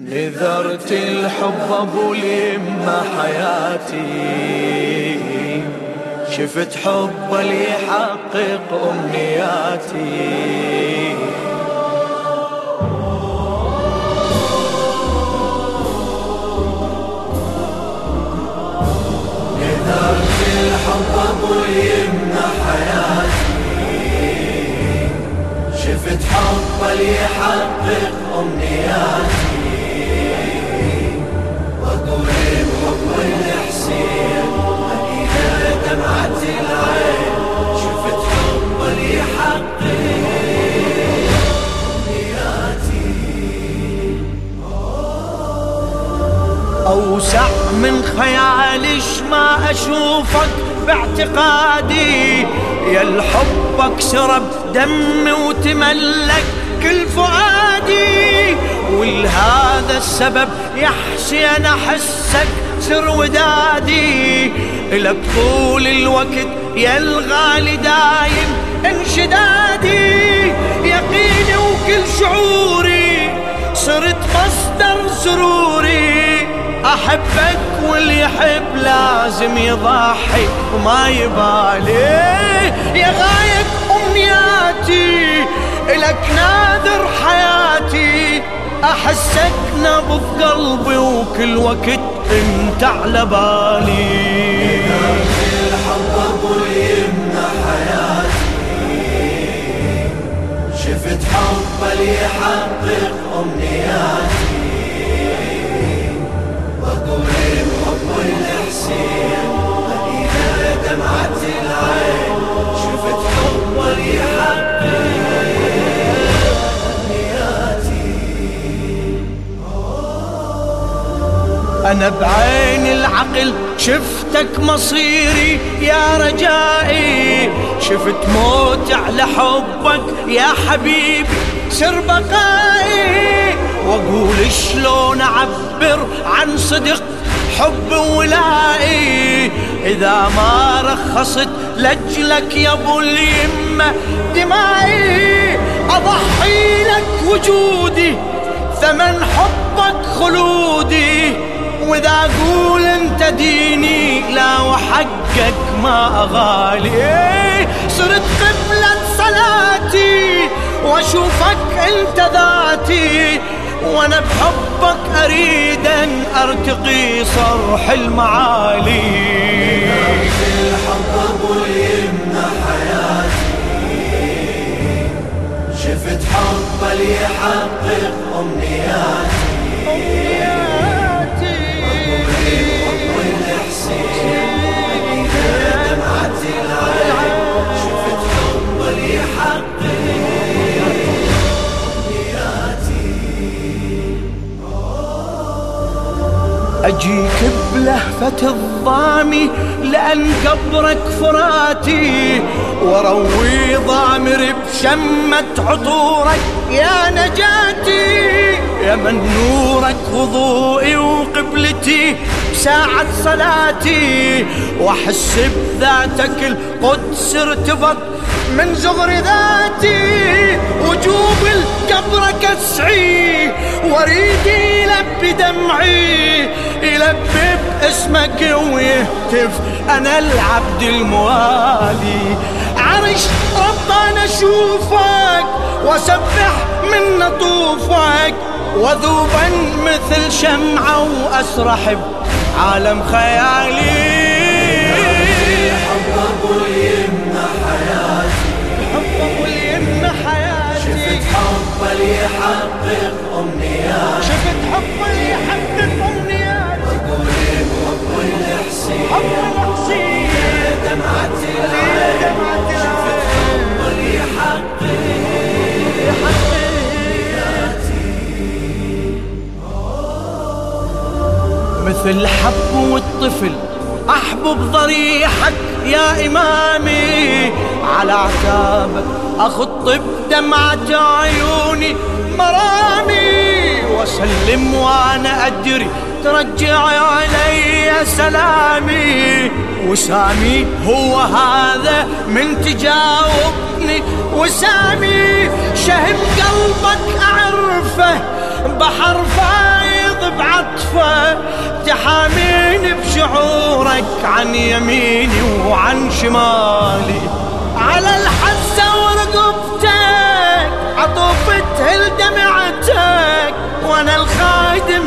نذرت الحب أبو اليمة حياتي. شفت حب اللي يحقق أمنياتي. أوسع من خيالش ما أشوفك باعتقادي. يا الحب اكسر بدمي وتملك كل فؤادي. ولهذا السبب يا حسين أحسك سر ودادي. لك طول الوقت يا الغالي دايم انشدادي. يقيني وكل شعوري صرت مصدر سروري. أحبك واللي يحب لازم يضحي وما يبالي. يا غاية أمنياتي لك نادر حياتي. احسك نبض قلبي وكل وقت أنت على بالي. شفت حب اللي يحقق أمنياتي. أنا بعين العقل شفتك مصيري يا رجائي. شفت موت على حبك يا حبيبي سر بقائي. وأقول شلون أعبر عن صدق حب ولائي؟ إذا ما رخصت لاجلك يا أبو اليمة دمائي أضحي لك وجودي ثمن حبك خلودي. وإذا أقول أنت ديني لا وحقك ما أغالي. صرت قبلة صلاتي وأشوفك أنت ذاتي وأنا بحبك أريد أن أرتقي صرح المعالي. الحب ابو اليمنى حياتي شفت حب اللي يحقق أمنياتي. أجيك بلهفة الضامي لأن قبرك فراتي وروي ضامر بشمة عطورك يا نجاتي. يا من نورك وضوئي وقبلتي ساعة صلاتي وأحس بذاتك القدس ارتبط من زغر ذاتي. وجوب القبر كسعي وريدي يلبي دمعي يلبي باسمك ويهتف. أنا العبد الموالي. عرش ربنا أشوفك واسبح من نطوفك وذوبا مثل شمعة وأسرح بعالم خيالي. حب حب اللي يحقق أمنيات شفت حب اللي مثل حب والطفل احبب ضريحك يا إمامي. على عتابك اخط بدمعة عيوني مرامي. وأسلم وأنا ادري ترجع علي سلامي. وسامي هو هذا من تجاوبني وسامي شهد قلبك أعرفه بحر فايد بعطفه. تحاميني بشعورك عن يميني وعن شمالي. على الحسة ورقبتك عطوفة دمعتك وأنا الخادم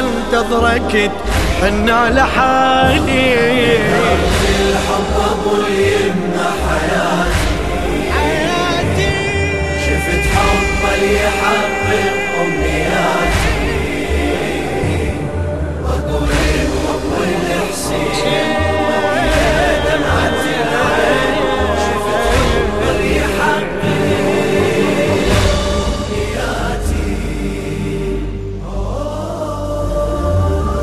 لك وانتظرك تحن على حالي الحب ابو اليمنى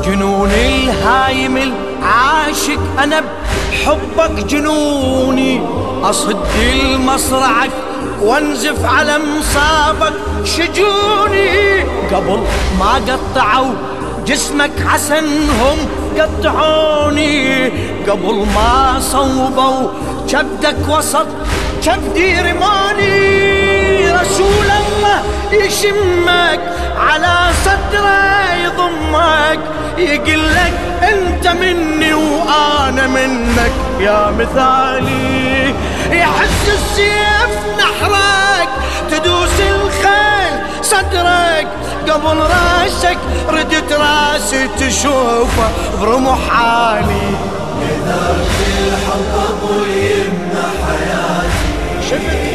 جنون الهايم العاشق أنا بحبك جنوني. أصد المصرعك وانزف على مصابك شجوني. قبل ما قطعوا جسمك حسنهم قطعوني. قبل ما صوبوا كبدك وسط كبدي رماني. رسول الله يشمك على صدره يضمك يقول لك انت مني وأنا منك. يا مثالي يحس السيف نحرك تدوس الخيل صدرك. قبل راسك ردت راسي تشوفه برمح عالي الحب ابو اليمنى حياتي. شفت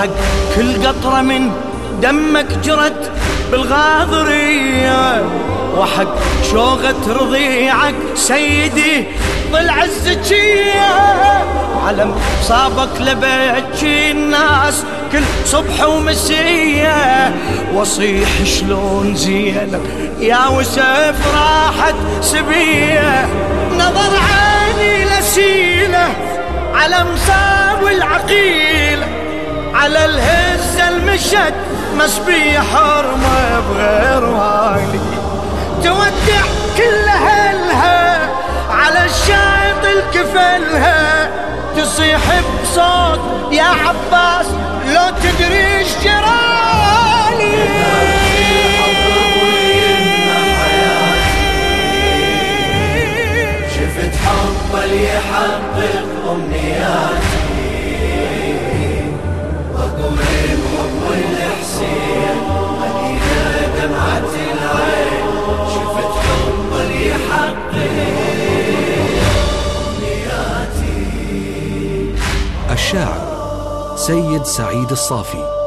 وحق كل قطرة من دمك جرت بالغاضرية. وحق شوغة رضيعك سيدي ضلع الزكية علم صابك لبكي الناس كل صبح ومسية. وصيح شلون زينب يا وسيف راحت سبية. نظر عيني لسيلة على مصاب العقيلة. على الهزة المشت مسبي حرمة بغير والي تودع كل أهلها على الشايط الكفلها تصيح بصوت يا عباس لو تدري إيش سيد سعيد الصافي.